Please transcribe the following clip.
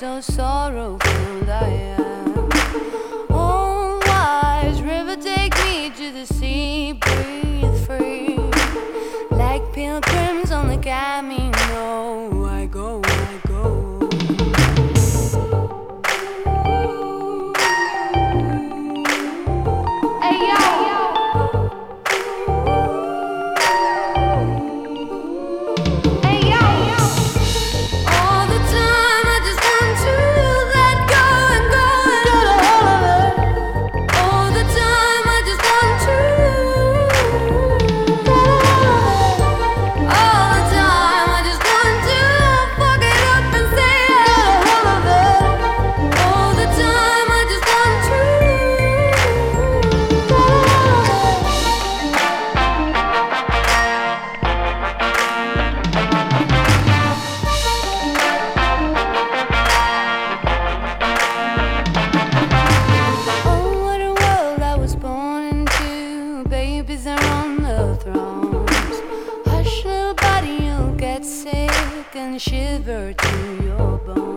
so sorrowful I am. Oh, wise river, take me to the sea, breathe free. Like pilgrims on the Camino, I go, I go. and shiver to your bones.